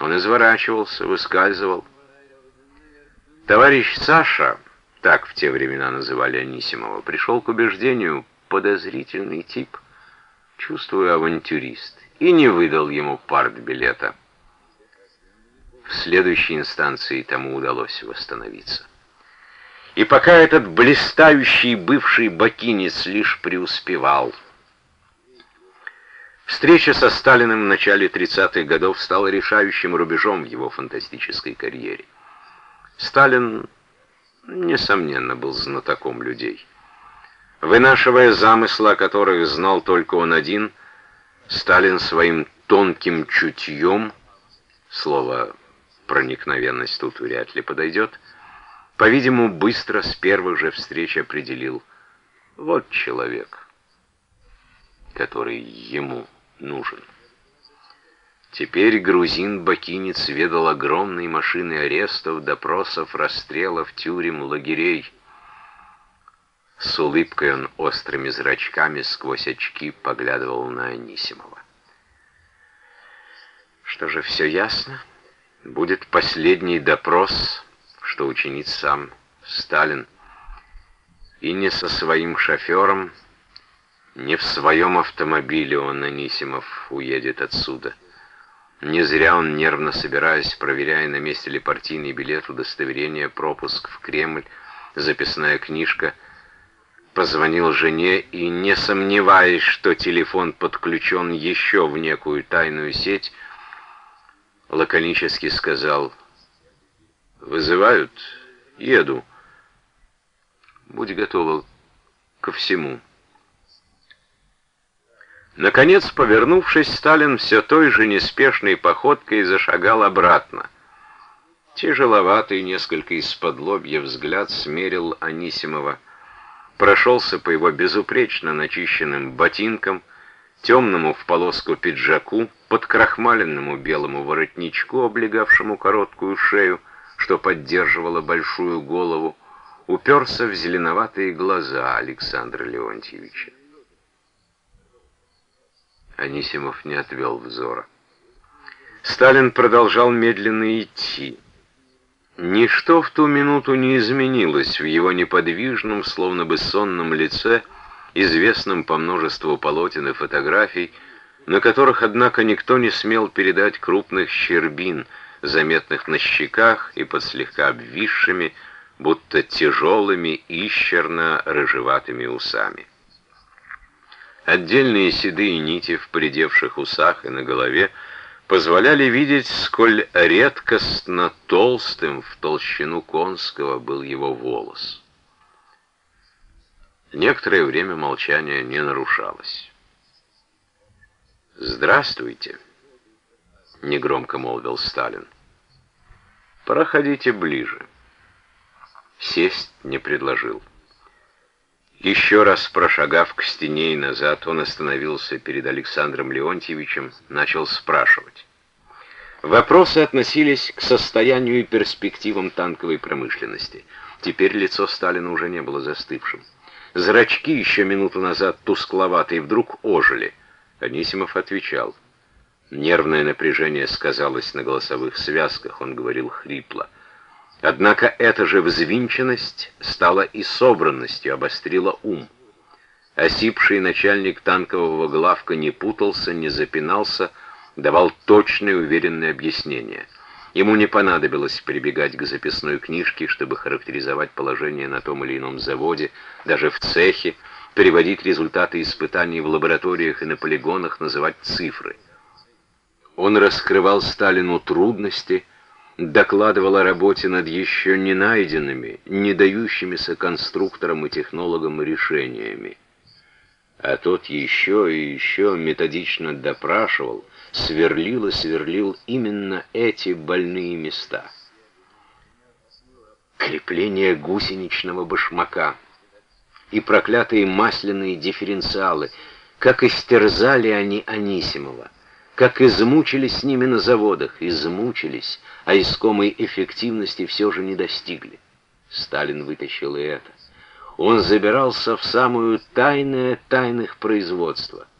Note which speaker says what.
Speaker 1: Он изворачивался, выскальзывал. Товарищ Саша, так в те времена называли Анисимова, пришел к убеждению подозрительный тип, чувствую авантюрист, и не выдал ему партбилета. В следующей инстанции тому удалось восстановиться. И пока этот блистающий бывший бакинец лишь преуспевал, встреча со Сталиным в начале 30-х годов стала решающим рубежом в его фантастической карьере. Сталин, несомненно, был знатоком людей. Вынашивая замыслы, о которых знал только он один, Сталин своим тонким чутьем, слово проникновенность тут вряд ли подойдет, по-видимому, быстро с первых же встреч определил, вот человек, который ему нужен. Теперь грузин-бакинец ведал огромной машиной арестов, допросов, расстрелов, тюрем, лагерей. С улыбкой он острыми зрачками сквозь очки поглядывал на Анисимова. Что же, все ясно? Будет последний допрос, что учинит сам Сталин. И не со своим шофером, не в своем автомобиле он, Анисимов, уедет отсюда. Не зря он, нервно собираясь, проверяя, на месте ли партийный билет, удостоверение, пропуск в Кремль, записная книжка, позвонил жене и, не сомневаясь, что телефон подключен еще в некую тайную сеть, лаконически сказал «Вызывают? Еду. Будь готова ко всему». Наконец, повернувшись, Сталин все той же неспешной походкой зашагал обратно. Тяжеловатый, несколько из-под лобья взгляд смерил Анисимова, прошелся по его безупречно начищенным ботинкам, темному в полоску пиджаку, подкрахмаленному белому воротничку, облегавшему короткую шею, что поддерживало большую голову, уперся в зеленоватые глаза Александра Леонтьевича. Анисимов не отвел взора. Сталин продолжал медленно идти. Ничто в ту минуту не изменилось в его неподвижном, словно бы сонном лице, известном по множеству полотен и фотографий, на которых, однако, никто не смел передать крупных щербин, заметных на щеках и под слегка обвисшими, будто тяжелыми исчерно-рыжеватыми усами. Отдельные седые нити в придевших усах и на голове позволяли видеть, сколь редкостно толстым в толщину конского был его волос. Некоторое время молчание не нарушалось. «Здравствуйте», — негромко молвил Сталин. «Проходите ближе». Сесть не предложил. Еще раз прошагав к стене и назад, он остановился перед Александром Леонтьевичем, начал спрашивать. Вопросы относились к состоянию и перспективам танковой промышленности. Теперь лицо Сталина уже не было застывшим. Зрачки, еще минуту назад тускловатые, вдруг ожили. Анисимов отвечал. Нервное напряжение сказалось на голосовых связках, он говорил хрипло. Однако эта же взвинченность стала и собранностью, обострила ум. Осипший начальник танкового главка не путался, не запинался, давал точные уверенные объяснения — Ему не понадобилось прибегать к записной книжке, чтобы характеризовать положение на том или ином заводе, даже в цехе, переводить результаты испытаний в лабораториях и на полигонах, называть цифры. Он раскрывал Сталину трудности, докладывал о работе над еще не найденными, не дающимися конструкторам и технологам решениями. А тот еще и еще методично допрашивал, сверлил и сверлил именно эти больные места. Крепление гусеничного башмака и проклятые масляные дифференциалы, как истерзали они Анисимова, как измучились с ними на заводах, измучились, а искомой эффективности все же не достигли. Сталин вытащил и это. Он забирался в самую тайное тайных производства —